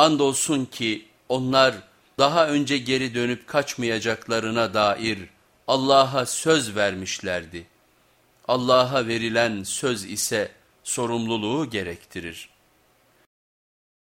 Andolsun ki onlar daha önce geri dönüp kaçmayacaklarına dair Allah'a söz vermişlerdi. Allah'a verilen söz ise sorumluluğu gerektirir.